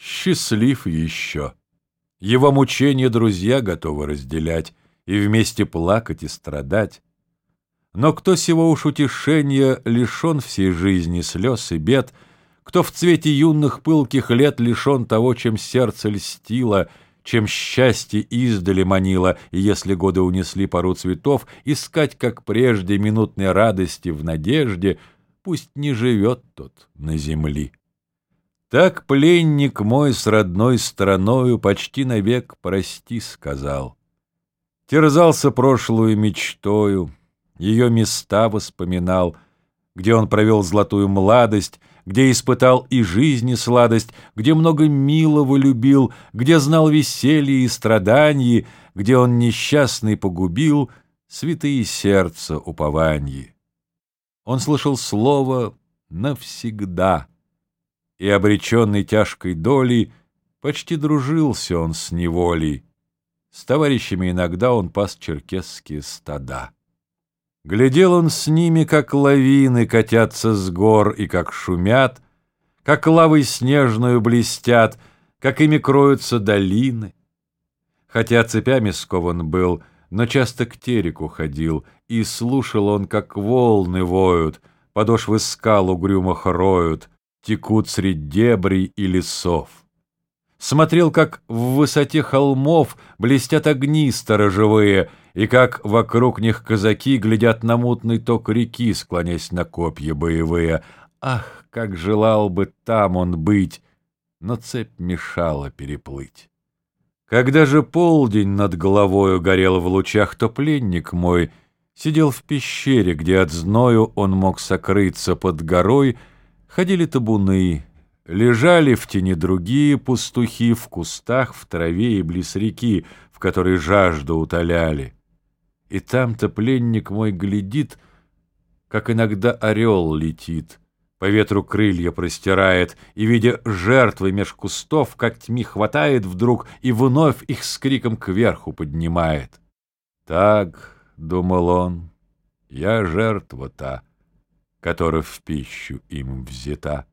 счастлив еще. Его мучения друзья готовы разделять и вместе плакать и страдать. Но кто сего уж утешения лишен всей жизни слез и бед, кто в цвете юных пылких лет лишен того, чем сердце льстило, чем счастье издали манило, и если годы унесли пару цветов, искать, как прежде, минутной радости в надежде, пусть не живет тот на земли. Так пленник мой с родной страною почти навек прости сказал. Терзался прошлую мечтою, ее места воспоминал, где он провел золотую младость, где испытал и жизни сладость, где много милого любил, где знал веселье и страданье, где он несчастный погубил святые сердца упованье. Он слышал слово «навсегда», и, обреченный тяжкой долей, почти дружился он с неволей. С товарищами иногда он пас черкесские стада. Глядел он с ними, как лавины катятся с гор и как шумят, как лавой снежную блестят, как ими кроются долины. Хотя цепями скован был, но часто к тереку ходил, и слушал он, как волны воют, подошвы скал угрюмо хроют, текут средь дебрей и лесов. Смотрел, как в высоте холмов блестят огни сторожевые — и как вокруг них казаки глядят на мутный ток реки, склонясь на копья боевые. Ах, как желал бы там он быть, но цепь мешала переплыть. Когда же полдень над головою горел в лучах, то пленник мой сидел в пещере, где от зною он мог сокрыться под горой, ходили табуны, лежали в тени другие пастухи в кустах, в траве и близ реки, в которой жажду утоляли. И там-то пленник мой глядит, как иногда орел летит, по ветру крылья простирает, и, видя жертвы меж кустов, как тьми хватает вдруг и вновь их с криком кверху поднимает. Так, — думал он, — я жертва та, которая в пищу им взята.